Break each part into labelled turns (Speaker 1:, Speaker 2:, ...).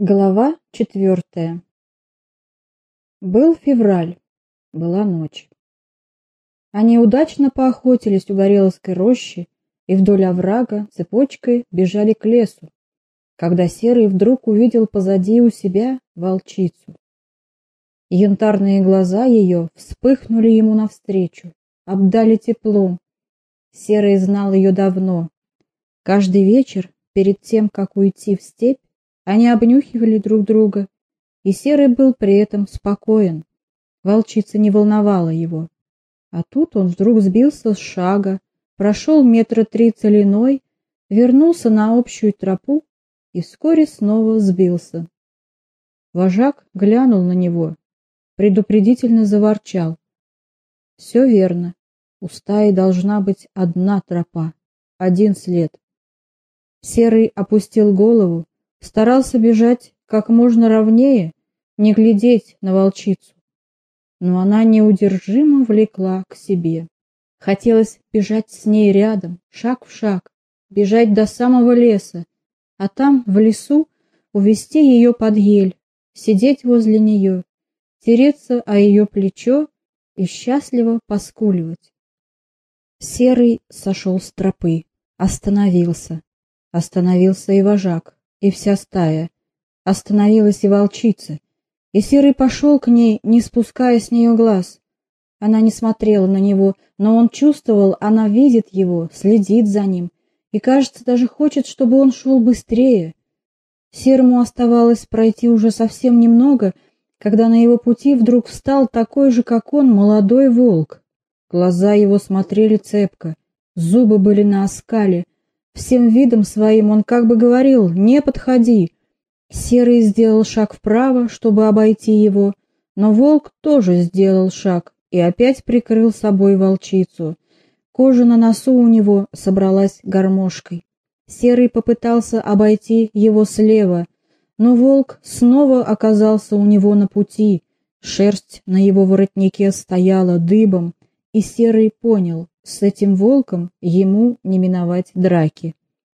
Speaker 1: Глава четвертая Был февраль, была ночь. Они удачно поохотились у Гореловской рощи и вдоль оврага цепочкой бежали к лесу, когда Серый вдруг увидел позади у себя волчицу. Янтарные глаза ее вспыхнули ему навстречу, обдали теплом. Серый знал ее давно. Каждый вечер, перед тем, как уйти в степь, они обнюхивали друг друга, и Серый был при этом спокоен. Волчица не волновала его. А тут он вдруг сбился с шага, прошел метра три целиной, вернулся на общую тропу и вскоре снова сбился. Вожак глянул на него, предупредительно заворчал. Все верно, у стаи должна быть одна тропа, один след. Серый опустил голову, Старался бежать как можно ровнее, не глядеть на волчицу. Но она неудержимо влекла к себе. Хотелось бежать с ней рядом, шаг в шаг, бежать до самого леса, а там, в лесу, увести ее под ель, сидеть возле нее, тереться о ее плечо и счастливо поскуливать. Серый сошел с тропы, остановился. Остановился и вожак и вся стая. Остановилась и волчица, и Серый пошел к ней, не спуская с нее глаз. Она не смотрела на него, но он чувствовал, она видит его, следит за ним, и, кажется, даже хочет, чтобы он шел быстрее. Серому оставалось пройти уже совсем немного, когда на его пути вдруг встал такой же, как он, молодой волк. Глаза его смотрели цепко, зубы были на оскале, Всем видом своим он как бы говорил «не подходи». Серый сделал шаг вправо, чтобы обойти его, но волк тоже сделал шаг и опять прикрыл собой волчицу. Кожа на носу у него собралась гармошкой. Серый попытался обойти его слева, но волк снова оказался у него на пути. Шерсть на его воротнике стояла дыбом, и Серый понял, с этим волком ему не миновать драки.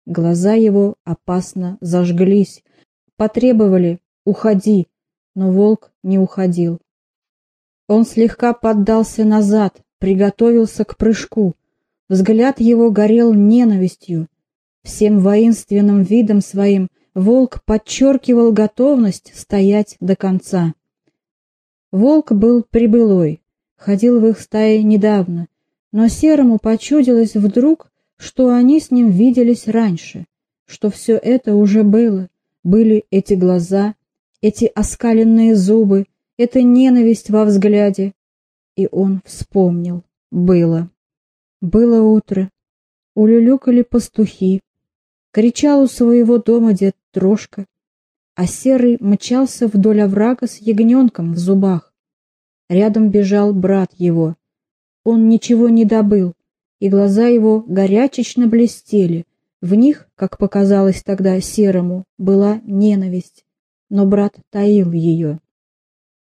Speaker 1: Глаза его опасно зажглись, потребовали «уходи», но волк не уходил. Он слегка поддался назад, приготовился к прыжку. Взгляд его горел ненавистью. Всем воинственным видом своим волк подчеркивал готовность стоять до конца. Волк был прибылой, ходил в их стае недавно, но Серому почудилось вдруг, что они с ним виделись раньше, что все это уже было, были эти глаза, эти оскаленные зубы, эта ненависть во взгляде. И он вспомнил, было. Было утро, улюлюкали пастухи, кричал у своего дома дед Трошка, а Серый мчался вдоль оврага с ягненком в зубах. Рядом бежал брат его, он ничего не добыл, и глаза его горячечно блестели. В них, как показалось тогда серому, была ненависть, но брат таил ее.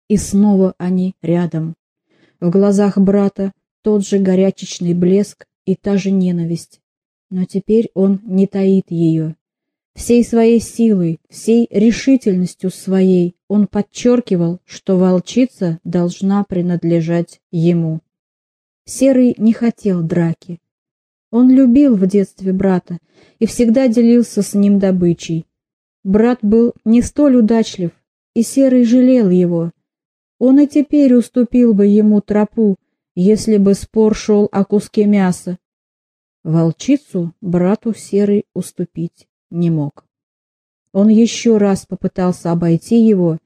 Speaker 1: И снова они рядом. В глазах брата тот же горячечный блеск и та же ненависть. Но теперь он не таит ее. Всей своей силой, всей решительностью своей он подчеркивал, что волчица должна принадлежать ему. Серый не хотел драки. Он любил в детстве брата и всегда делился с ним добычей. Брат был не столь удачлив, и Серый жалел его. Он и теперь уступил бы ему тропу, если бы спор шел о куске мяса. Волчицу брату Серый уступить не мог. Он еще раз попытался обойти его,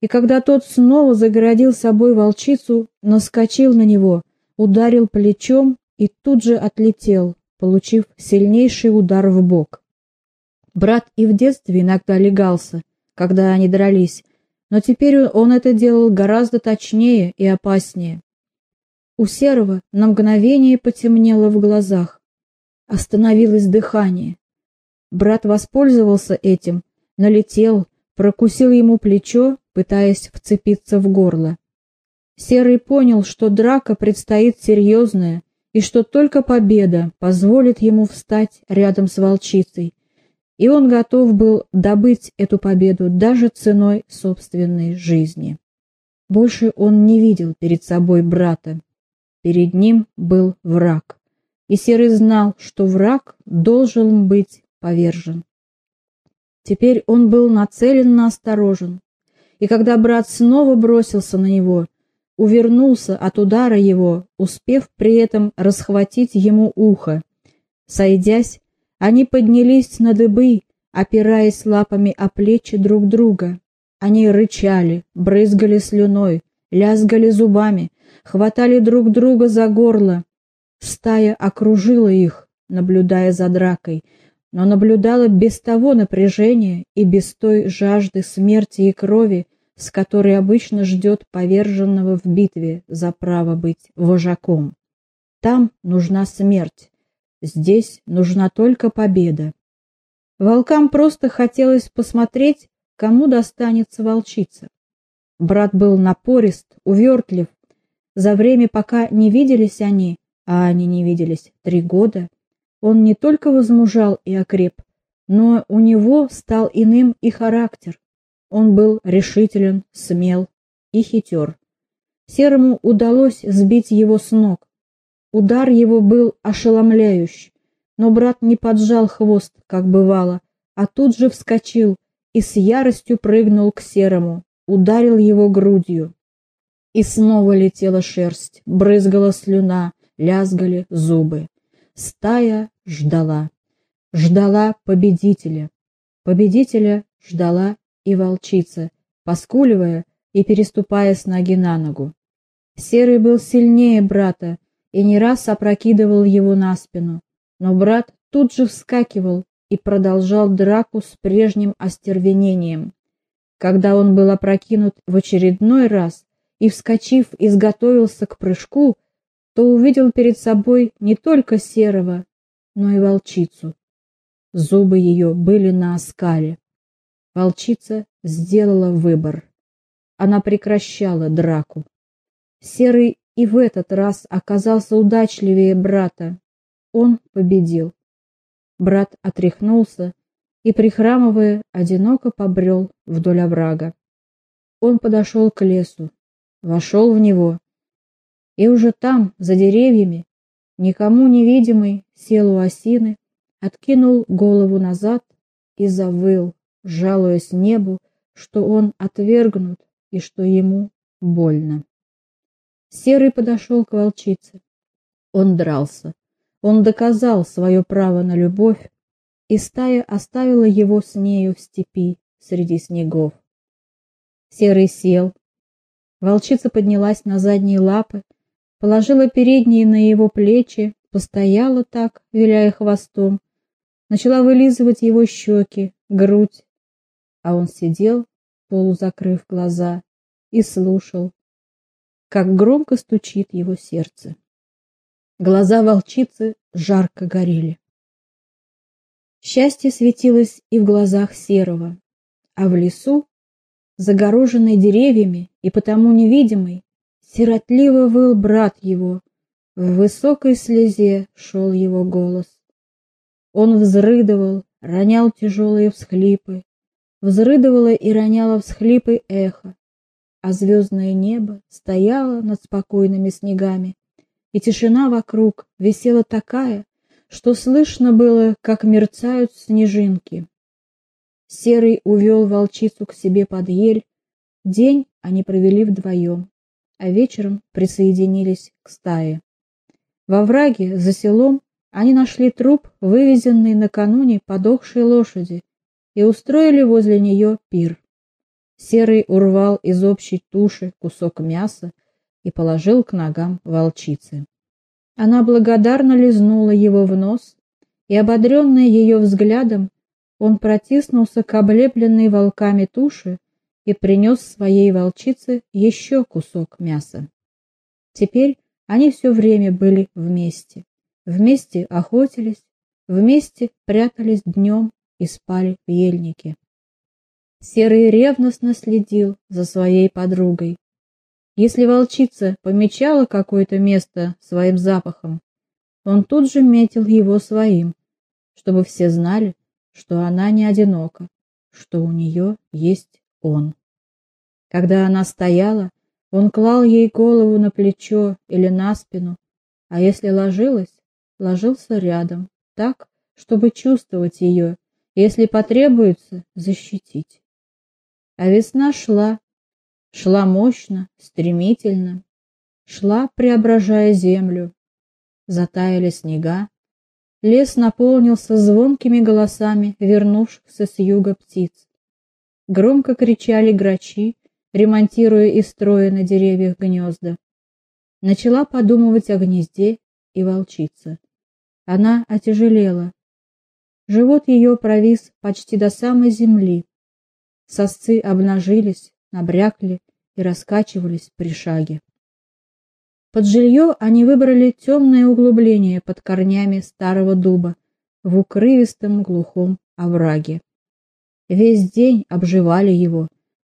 Speaker 1: и когда тот снова загородил собой волчицу, наскочил на него, ударил плечом и тут же отлетел, получив сильнейший удар в бок. Брат и в детстве иногда легался, когда они дрались, но теперь он это делал гораздо точнее и опаснее. У Серого на мгновение потемнело в глазах. Остановилось дыхание. Брат воспользовался этим, налетел, прокусил ему плечо, пытаясь вцепиться в горло. Серый понял, что драка предстоит серьезная, и что только победа позволит ему встать рядом с волчицей. и он готов был добыть эту победу даже ценой собственной жизни. Больше он не видел перед собой брата. Перед ним был враг, и Серый знал, что враг должен быть повержен. Теперь он был нацеленно осторожен, и когда брат снова бросился на него, увернулся от удара его, успев при этом расхватить ему ухо. Сойдясь, они поднялись на дыбы, опираясь лапами о плечи друг друга. Они рычали, брызгали слюной, лязгали зубами, хватали друг друга за горло. Стая окружила их, наблюдая за дракой, но наблюдала без того напряжения и без той жажды смерти и крови, с которой обычно ждет поверженного в битве за право быть вожаком. Там нужна смерть, здесь нужна только победа. Волкам просто хотелось посмотреть, кому достанется волчица. Брат был напорист, увертлив. За время, пока не виделись они, а они не виделись три года, он не только возмужал и окреп, но у него стал иным и характер. Он был решителен, смел и хитер. Серому удалось сбить его с ног. Удар его был ошеломляющий, но брат не поджал хвост, как бывало, а тут же вскочил и с яростью прыгнул к серому, ударил его грудью. И снова летела шерсть, брызгала слюна, лязгали зубы. Стая ждала. Ждала победителя. Победителя ждала и волчица, поскуливая и переступая с ноги на ногу. Серый был сильнее брата и не раз опрокидывал его на спину, но брат тут же вскакивал и продолжал драку с прежним остервенением. Когда он был опрокинут в очередной раз и, вскочив, изготовился к прыжку, то увидел перед собой не только серого, но и волчицу. Зубы ее были на оскале. Волчица сделала выбор. Она прекращала драку. Серый и в этот раз оказался удачливее брата. Он победил. Брат отряхнулся и, прихрамывая, одиноко побрел вдоль оврага. Он подошел к лесу, вошел в него, и уже там, за деревьями, никому невидимый, сел у осины, откинул голову назад и завыл, жалуясь небу, что он отвергнут и что ему больно. Серый подошел к волчице. Он дрался. Он доказал свое право на любовь, и стая оставила его с нею в степи среди снегов. Серый сел. Волчица поднялась на задние лапы, положила передние на его плечи, постояла так, виляя хвостом, начала вылизывать его щеки, грудь, а он сидел, полузакрыв глаза, и слушал, как громко стучит его сердце. Глаза волчицы жарко горели. Счастье светилось и в глазах Серого, а в лесу, загороженный деревьями и потому невидимый, сиротливо выл брат его, в высокой слезе шел его голос. Он взрыдывал, ронял тяжелые всхлипы, взрыдывало и роняло всхлипы эхо, а звездное небо стояло над спокойными снегами, и тишина вокруг висела такая, что слышно было, как мерцают снежинки. Серый увел волчицу к себе под ель. День они провели вдвоем, а вечером присоединились к стае. Во враге за селом они нашли труп, вывезенный накануне подохшей лошади, и устроили возле нее пир. Серый урвал из общей туши кусок мяса и положил к ногам волчицы. Она благодарно лизнула его в нос, и, ободренный ее взглядом, он протиснулся к облепленной волками туши и принес своей волчице еще кусок мяса. Теперь они все время были вместе. Вместе охотились, вместе прятались днем и спали в ельнике. Серый ревностно следил за своей подругой. Если волчица помечала какое-то место своим запахом, он тут же метил его своим, чтобы все знали, что она не одинока, что у нее есть он. Когда она стояла, он клал ей голову на плечо или на спину, а если ложилась, ложился рядом, так, чтобы чувствовать ее, если потребуется, защитить. А весна шла, шла мощно, стремительно, шла, преображая землю. Затаяли снега, лес наполнился звонкими голосами вернувшихся с юга птиц. Громко кричали грачи, ремонтируя и строя на деревьях гнезда. Начала подумывать о гнезде и волчица. Она отяжелела. Живот ее провис почти до самой земли. Сосцы обнажились, набрякли и раскачивались при шаге. Под жилье они выбрали темное углубление под корнями старого дуба в укрывистом глухом овраге. Весь день обживали его.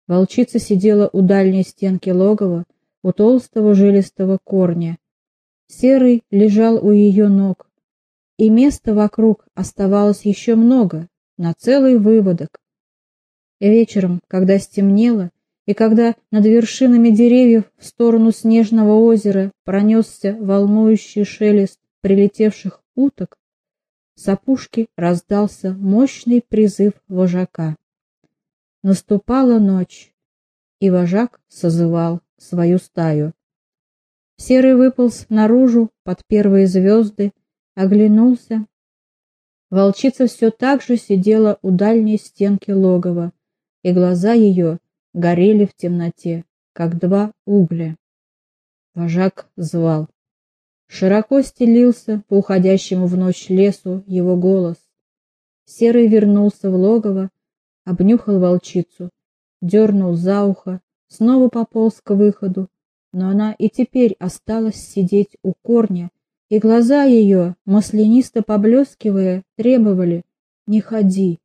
Speaker 1: Волчица сидела у дальней стенки логова, у толстого жилистого корня. Серый лежал у ее ног, и места вокруг оставалось еще много, на целый выводок. Вечером, когда стемнело, и когда над вершинами деревьев в сторону снежного озера пронесся волнующий шелест прилетевших уток, с опушки раздался мощный призыв вожака. Наступала ночь, и вожак созывал свою стаю. Серый выполз наружу под первые звезды, оглянулся. Волчица все так же сидела у дальней стенки логова, и глаза ее горели в темноте, как два угля. Вожак звал. Широко стелился по уходящему в ночь лесу его голос. Серый вернулся в логово, обнюхал волчицу, дернул за ухо, снова пополз к выходу, но она и теперь осталась сидеть у корня, и глаза ее, маслянисто поблескивая, требовали «Не ходи»,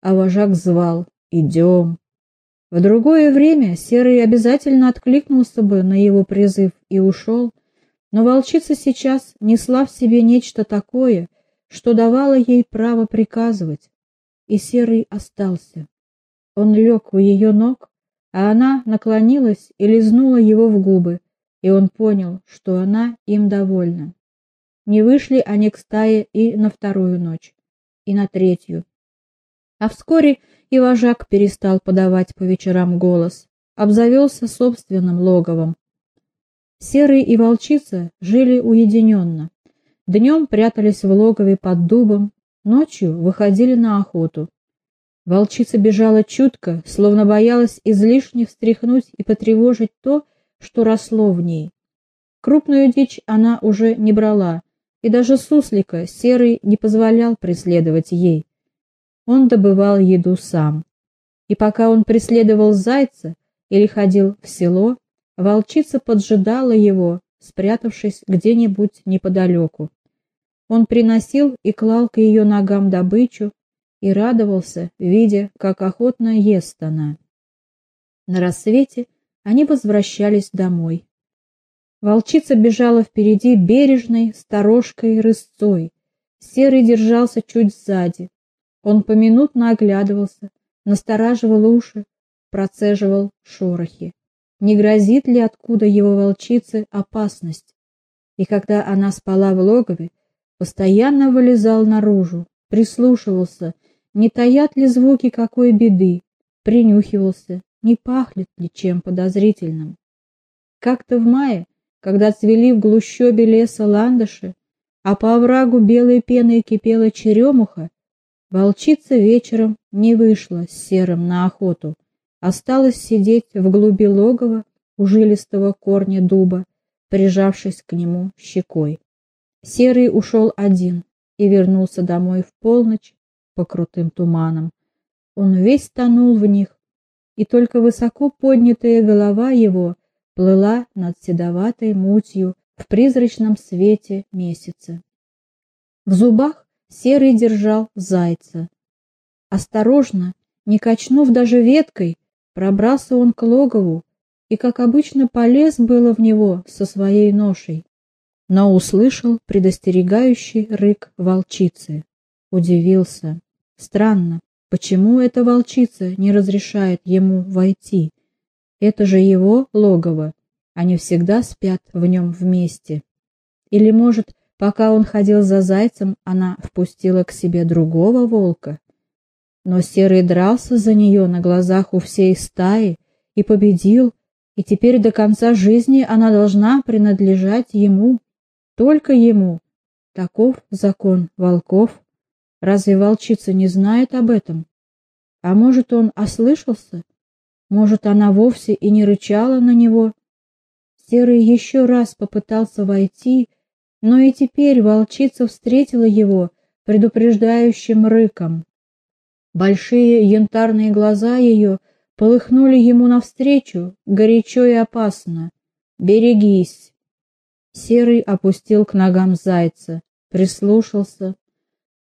Speaker 1: а вожак звал «Идем». В другое время Серый обязательно откликнулся бы на его призыв и ушел, но волчица сейчас несла в себе нечто такое, что давало ей право приказывать, и Серый остался. Он лег у ее ног, а она наклонилась и лизнула его в губы, и он понял, что она им довольна. Не вышли они к стае и на вторую ночь, и на третью. А вскоре и вожак перестал подавать по вечерам голос, обзавелся собственным логовом. Серый и волчица жили уединенно. Днем прятались в логове под дубом, ночью выходили на охоту. Волчица бежала чутко, словно боялась излишне встряхнуть и потревожить то, что росло в ней. Крупную дичь она уже не брала, и даже суслика серый не позволял преследовать ей. Он добывал еду сам. И пока он преследовал зайца или ходил в село, волчица поджидала его, спрятавшись где-нибудь неподалеку. Он приносил и клал к ее ногам добычу и радовался, видя, как охотно ест она. На рассвете они возвращались домой. Волчица бежала впереди бережной, сторожкой рысцой. Серый держался чуть сзади. Он поминутно оглядывался, настораживал уши, процеживал шорохи. Не грозит ли откуда его волчице опасность? И когда она спала в логове, постоянно вылезал наружу, прислушивался, не таят ли звуки какой беды, принюхивался, не пахнет ли чем подозрительным. Как-то в мае когда цвели в глущобе леса ландыши, а по оврагу белой пеной кипела черемуха, волчица вечером не вышла с серым на охоту, осталась сидеть в глуби логова у жилистого корня дуба, прижавшись к нему щекой. Серый ушел один и вернулся домой в полночь по крутым туманам. Он весь тонул в них, и только высоко поднятая голова его — плыла над седоватой мутью в призрачном свете месяца. В зубах серый держал зайца. Осторожно, не качнув даже веткой, пробрался он к логову и, как обычно, полез было в него со своей ношей, но услышал предостерегающий рык волчицы. Удивился. Странно, почему эта волчица не разрешает ему войти? Это же его логово, они всегда спят в нем вместе. Или, может, пока он ходил за зайцем, она впустила к себе другого волка? Но Серый дрался за нее на глазах у всей стаи и победил, и теперь до конца жизни она должна принадлежать ему, только ему. Таков закон волков. Разве волчица не знает об этом? А может, он ослышался? Может, она вовсе и не рычала на него? Серый еще раз попытался войти, но и теперь волчица встретила его предупреждающим рыком. Большие янтарные глаза ее полыхнули ему навстречу, горячо и опасно. «Берегись!» Серый опустил к ногам зайца, прислушался.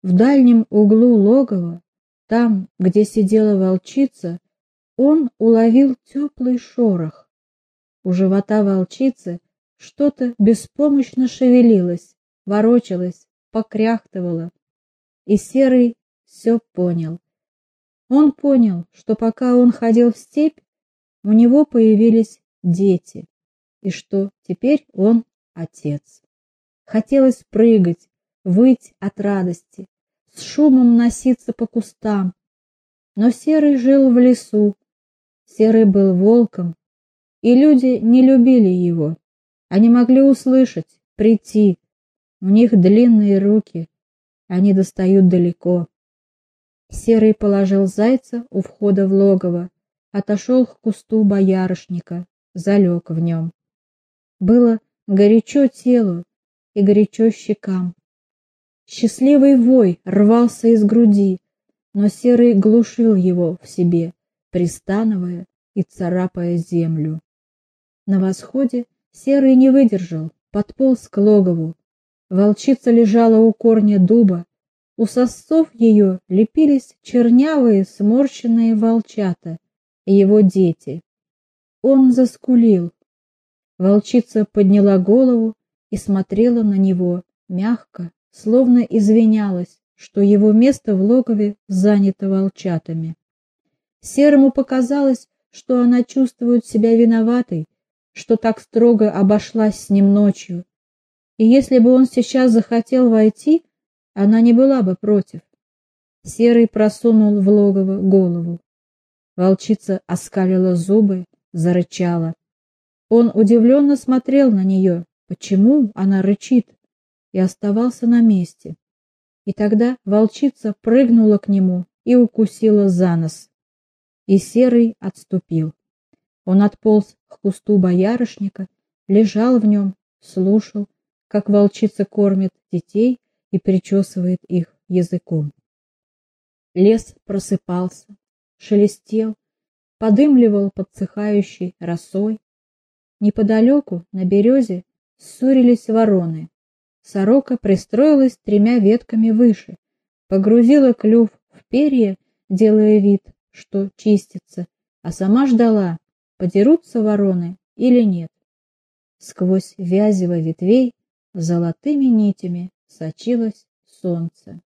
Speaker 1: В дальнем углу логова, там, где сидела волчица, он уловил теплый шорох. У живота волчицы что-то беспомощно шевелилось, ворочалось, покряхтывало. И Серый все понял. Он понял, что пока он ходил в степь, у него появились дети, и что теперь он отец. Хотелось прыгать, выть от радости, с шумом носиться по кустам. Но Серый жил в лесу, Серый был волком, и люди не любили его. Они могли услышать, прийти. У них длинные руки, они достают далеко. Серый положил зайца у входа в логово, отошел к кусту боярышника, залег в нем. Было горячо телу и горячо щекам. Счастливый вой рвался из груди, но Серый глушил его в себе, пристановая и царапая землю. На восходе Серый не выдержал, подполз к логову. Волчица лежала у корня дуба, у сосцов ее лепились чернявые сморщенные волчата и его дети. Он заскулил. Волчица подняла голову и смотрела на него мягко, словно извинялась, что его место в логове занято волчатами. Серому показалось, что она чувствует себя виноватой, что так строго обошлась с ним ночью. И если бы он сейчас захотел войти, она не была бы против. Серый просунул в логово голову. Волчица оскалила зубы, зарычала. Он удивленно смотрел на нее, почему она рычит, и оставался на месте. И тогда волчица прыгнула к нему и укусила за нос. И Серый отступил. Он отполз к кусту боярышника, лежал в нем, слушал, как волчица кормит детей и причесывает их языком. Лес просыпался, шелестел, подымливал подсыхающей росой. Неподалеку, на березе, ссорились вороны. Сорока пристроилась тремя ветками выше, погрузила клюв в перья, делая вид, что чистится, а сама ждала, подерутся вороны или нет. Сквозь вязево ветвей золотыми нитями сочилось солнце.